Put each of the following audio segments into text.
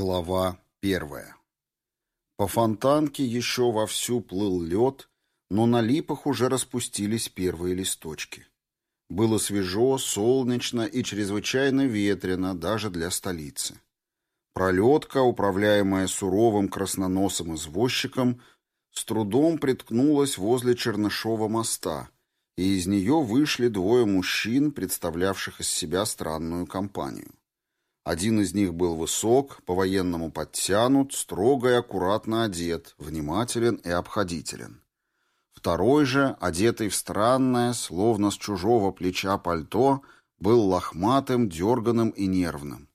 Глава первая. По фонтанке еще вовсю плыл лед, но на липах уже распустились первые листочки. Было свежо, солнечно и чрезвычайно ветрено даже для столицы. Пролетка, управляемая суровым красноносым извозчиком, с трудом приткнулась возле Чернышова моста, и из нее вышли двое мужчин, представлявших из себя странную компанию. Один из них был высок, по-военному подтянут, строго и аккуратно одет, внимателен и обходителен. Второй же, одетый в странное, словно с чужого плеча пальто, был лохматым, дерганым и нервным.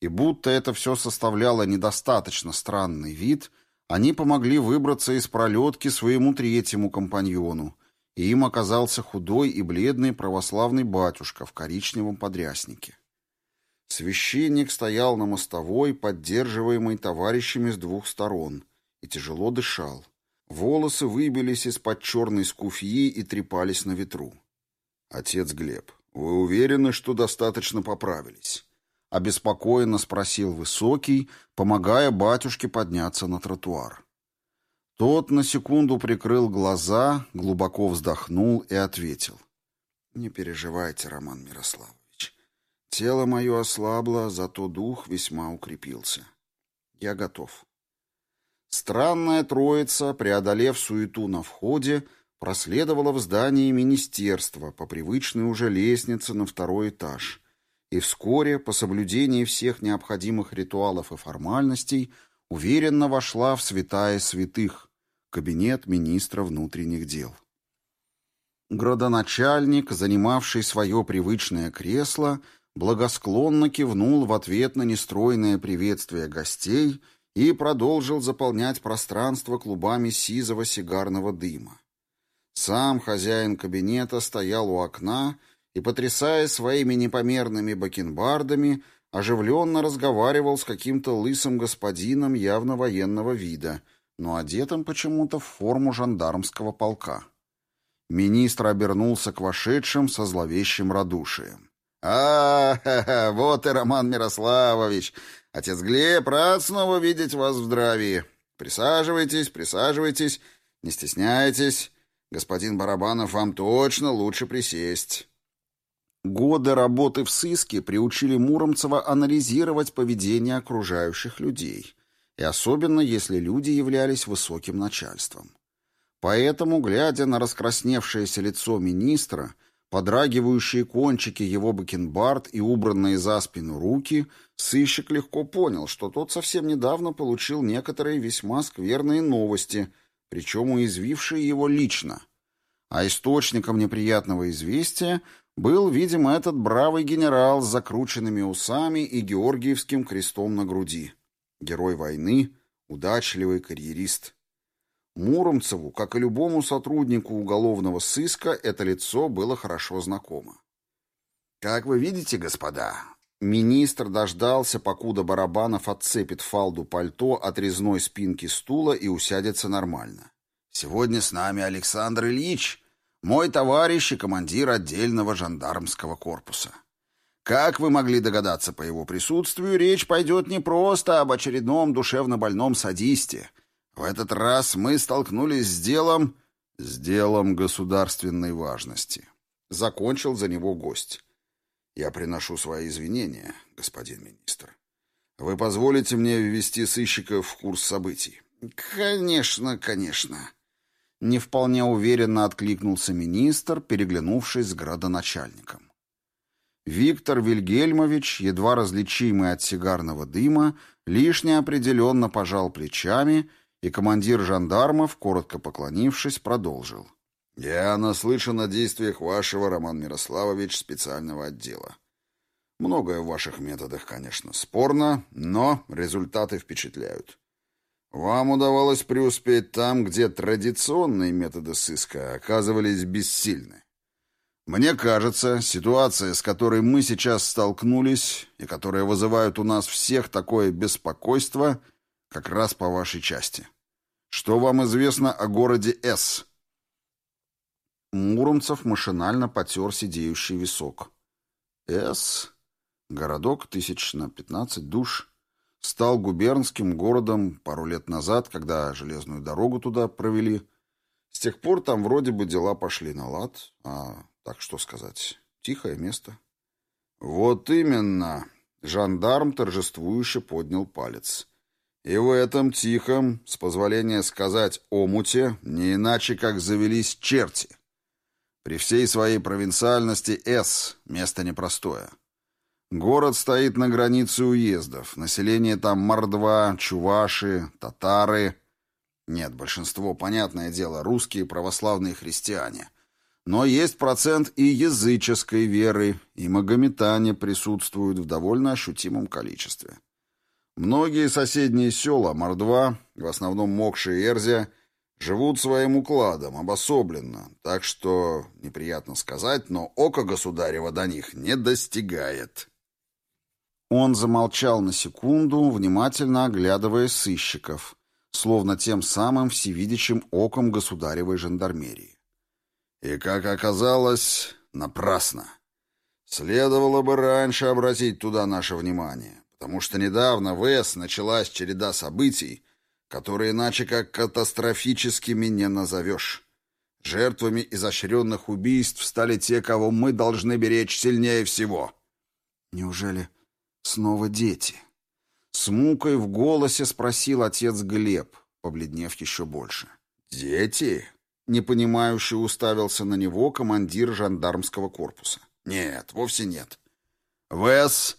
И будто это все составляло недостаточно странный вид, они помогли выбраться из пролетки своему третьему компаньону, и им оказался худой и бледный православный батюшка в коричневом подряснике. Священник стоял на мостовой, поддерживаемый товарищами с двух сторон, и тяжело дышал. Волосы выбились из-под черной скуфьи и трепались на ветру. «Отец Глеб, вы уверены, что достаточно поправились?» Обеспокоенно спросил Высокий, помогая батюшке подняться на тротуар. Тот на секунду прикрыл глаза, глубоко вздохнул и ответил. «Не переживайте, Роман Мирославович. Тело мое ослабло, зато дух весьма укрепился. Я готов. Странная троица, преодолев суету на входе, проследовала в здании министерства по привычной уже лестнице на второй этаж и вскоре, по соблюдении всех необходимых ритуалов и формальностей, уверенно вошла в святая святых, кабинет министра внутренних дел. Градоначальник, занимавший свое привычное кресло, — благосклонно кивнул в ответ на нестройное приветствие гостей и продолжил заполнять пространство клубами сизого сигарного дыма. Сам хозяин кабинета стоял у окна и, потрясая своими непомерными бакенбардами, оживленно разговаривал с каким-то лысым господином явно военного вида, но одетым почему-то в форму жандармского полка. Министр обернулся к вошедшим со зловещим радушием. «А, вот и Роман Мирославович! Отец Глеб, рад снова видеть вас в здравии! Присаживайтесь, присаживайтесь, не стесняйтесь! Господин Барабанов, вам точно лучше присесть!» Годы работы в сыске приучили Муромцева анализировать поведение окружающих людей, и особенно если люди являлись высоким начальством. Поэтому, глядя на раскрасневшееся лицо министра, Подрагивающие кончики его бакенбард и убранные за спину руки, сыщик легко понял, что тот совсем недавно получил некоторые весьма скверные новости, причем уязвившие его лично. А источником неприятного известия был, видимо, этот бравый генерал с закрученными усами и георгиевским крестом на груди. Герой войны, удачливый карьерист. Муромцеву, как и любому сотруднику уголовного сыска, это лицо было хорошо знакомо. «Как вы видите, господа...» Министр дождался, покуда Барабанов отцепит фалду пальто от резной спинки стула и усядется нормально. «Сегодня с нами Александр Ильич, мой товарищ и командир отдельного жандармского корпуса». Как вы могли догадаться по его присутствию, речь пойдет не просто об очередном душевнобольном садисте, в этот раз мы столкнулись с делом... С делом государственной важности. Закончил за него гость. Я приношу свои извинения, господин министр. Вы позволите мне ввести сыщика в курс событий? Конечно, конечно. Не вполне уверенно откликнулся министр, переглянувшись с градоначальником. Виктор Вильгельмович, едва различимый от сигарного дыма, лишь неопределенно пожал плечами и командир жандармов, коротко поклонившись, продолжил. «Я наслышан о действиях вашего, Роман Мирославович, специального отдела. Многое в ваших методах, конечно, спорно, но результаты впечатляют. Вам удавалось преуспеть там, где традиционные методы сыска оказывались бессильны. Мне кажется, ситуация, с которой мы сейчас столкнулись и которая вызывает у нас всех такое беспокойство – как раз по вашей части. Что вам известно о городе С? Муромцев машинально потер сидеющий висок. С, городок тысяч на пятнадцать душ, стал губернским городом пару лет назад, когда железную дорогу туда провели. С тех пор там вроде бы дела пошли на лад, а так что сказать, тихое место. Вот именно. Жандарм торжествующе поднял палец. И в этом тихом, с позволения сказать, омуте, не иначе как завелись черти. При всей своей провинциальности С — место непростое. Город стоит на границе уездов. Население там мордва, чуваши, татары. Нет, большинство, понятное дело, русские православные христиане. Но есть процент и языческой веры, и магометане присутствуют в довольно ощутимом количестве. Многие соседние села Мордва, в основном Мокша и Эрзия, живут своим укладом, обособленно, так что, неприятно сказать, но око государева до них не достигает. Он замолчал на секунду, внимательно оглядывая сыщиков, словно тем самым всевидящим оком государевой жандармерии. И, как оказалось, напрасно. Следовало бы раньше обратить туда наше внимание потому что недавно в С началась череда событий, которые иначе как катастрофическими не назовешь. Жертвами изощренных убийств стали те, кого мы должны беречь сильнее всего. Неужели снова дети? С мукой в голосе спросил отец Глеб, побледнев еще больше. «Дети?» — непонимающе уставился на него командир жандармского корпуса. «Нет, вовсе нет. Вес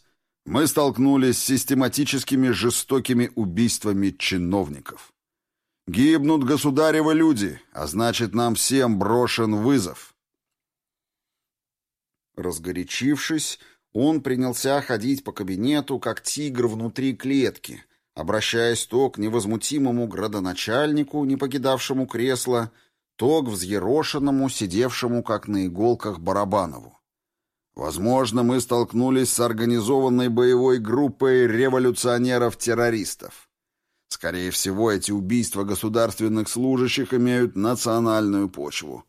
мы столкнулись с систематическими жестокими убийствами чиновников. Гибнут государевы люди, а значит, нам всем брошен вызов. Разгорячившись, он принялся ходить по кабинету, как тигр внутри клетки, обращаясь то к невозмутимому градоначальнику, не покидавшему кресло, то к взъерошенному, сидевшему, как на иголках, Барабанову. Возможно, мы столкнулись с организованной боевой группой революционеров-террористов. Скорее всего, эти убийства государственных служащих имеют национальную почву.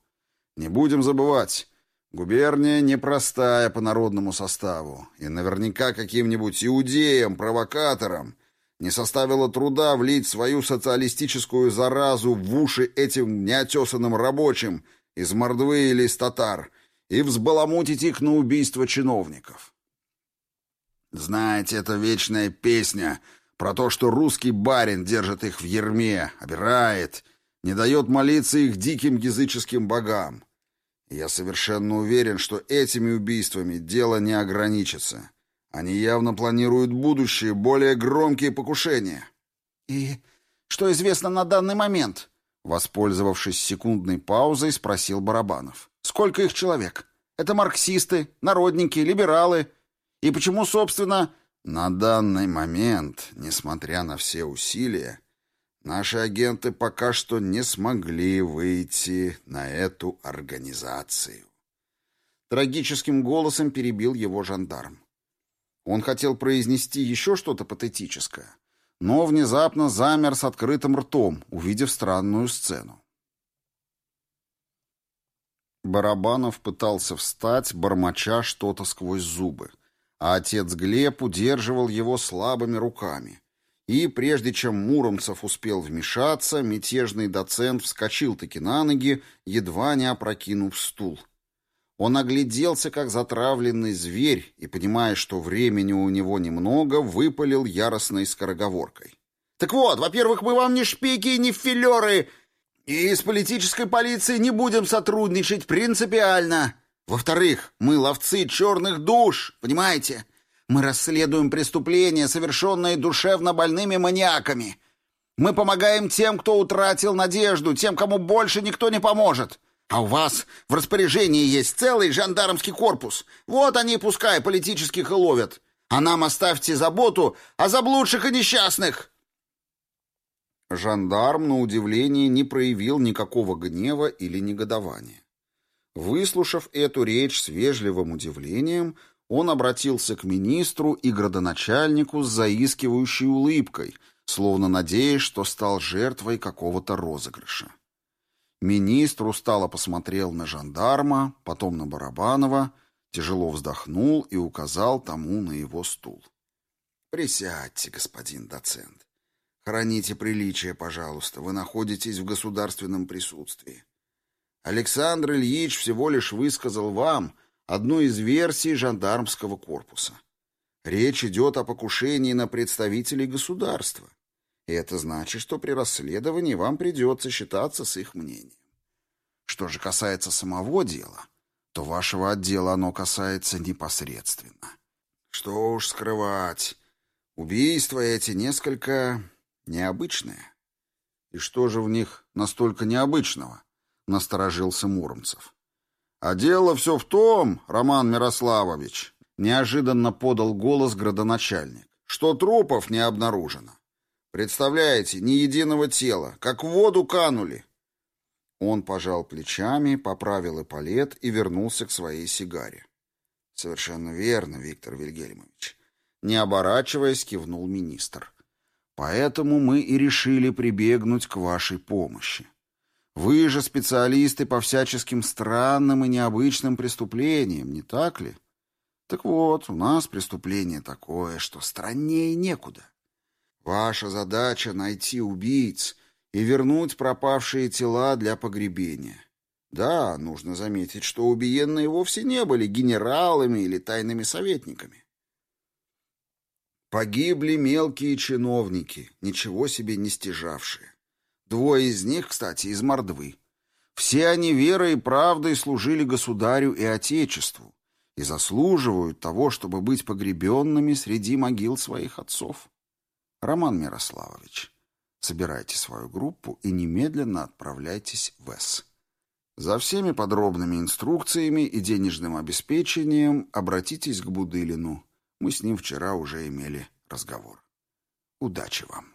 Не будем забывать, губерния непростая по народному составу, и наверняка каким-нибудь иудеям, провокаторам не составило труда влить свою социалистическую заразу в уши этим неотесанным рабочим из Мордвы или из татар – и взбаламутить их на убийство чиновников. Знаете, это вечная песня про то, что русский барин держит их в ерме, обирает, не дает молиться их диким языческим богам. Я совершенно уверен, что этими убийствами дело не ограничится. Они явно планируют будущие, более громкие покушения. И что известно на данный момент? Воспользовавшись секундной паузой, спросил Барабанов. Сколько их человек? Это марксисты, народники, либералы. И почему, собственно... На данный момент, несмотря на все усилия, наши агенты пока что не смогли выйти на эту организацию. Трагическим голосом перебил его жандарм. Он хотел произнести еще что-то патетическое, но внезапно замер с открытым ртом, увидев странную сцену. Барабанов пытался встать, бормоча что-то сквозь зубы. А отец Глеб удерживал его слабыми руками. И прежде чем Муромцев успел вмешаться, мятежный доцент вскочил-таки на ноги, едва не опрокинув стул. Он огляделся, как затравленный зверь, и, понимая, что времени у него немного, выпалил яростной скороговоркой. «Так вот, во-первых, мы вам не шпики и не филеры, и с политической полицией не будем сотрудничать принципиально. Во-вторых, мы ловцы черных душ, понимаете? Мы расследуем преступления, совершенные душевно больными маньяками. Мы помогаем тем, кто утратил надежду, тем, кому больше никто не поможет. А у вас в распоряжении есть целый жандармский корпус. Вот они, пускай, политических и ловят. А нам оставьте заботу о заблудших и несчастных. Жандарм, на удивление, не проявил никакого гнева или негодования. Выслушав эту речь с вежливым удивлением, он обратился к министру и градоначальнику с заискивающей улыбкой, словно надеясь, что стал жертвой какого-то розыгрыша. Министр устало посмотрел на жандарма, потом на Барабанова, тяжело вздохнул и указал тому на его стул. «Присядьте, господин доцент. Храните приличие, пожалуйста. Вы находитесь в государственном присутствии. Александр Ильич всего лишь высказал вам одну из версий жандармского корпуса. Речь идет о покушении на представителей государства. И это значит, что при расследовании вам придется считаться с их мнением. Что же касается самого дела, то вашего отдела оно касается непосредственно. Что уж скрывать. Убийства эти несколько Необычные? И что же в них настолько необычного? Насторожился Муромцев. А дело все в том, Роман Мирославович, неожиданно подал голос градоначальник, что трупов не обнаружено. Представляете, ни единого тела, как в воду канули. Он пожал плечами, поправил эполет и вернулся к своей сигаре. Совершенно верно, Виктор Вильгельмович. Не оборачиваясь, кивнул министр. Поэтому мы и решили прибегнуть к вашей помощи. Вы же специалисты по всяческим странным и необычным преступлениям, не так ли? Так вот, у нас преступление такое, что страннее некуда. Ваша задача — найти убийц и вернуть пропавшие тела для погребения. Да, нужно заметить, что убиенные вовсе не были генералами или тайными советниками. Погибли мелкие чиновники, ничего себе не стяжавшие. Двое из них, кстати, из Мордвы. Все они верой и правдой служили государю и отечеству и заслуживают того, чтобы быть погребенными среди могил своих отцов. Роман Мирославович, собирайте свою группу и немедленно отправляйтесь в С. За всеми подробными инструкциями и денежным обеспечением обратитесь к Будылину. Мы с ним вчера уже имели разговор. Удачи вам!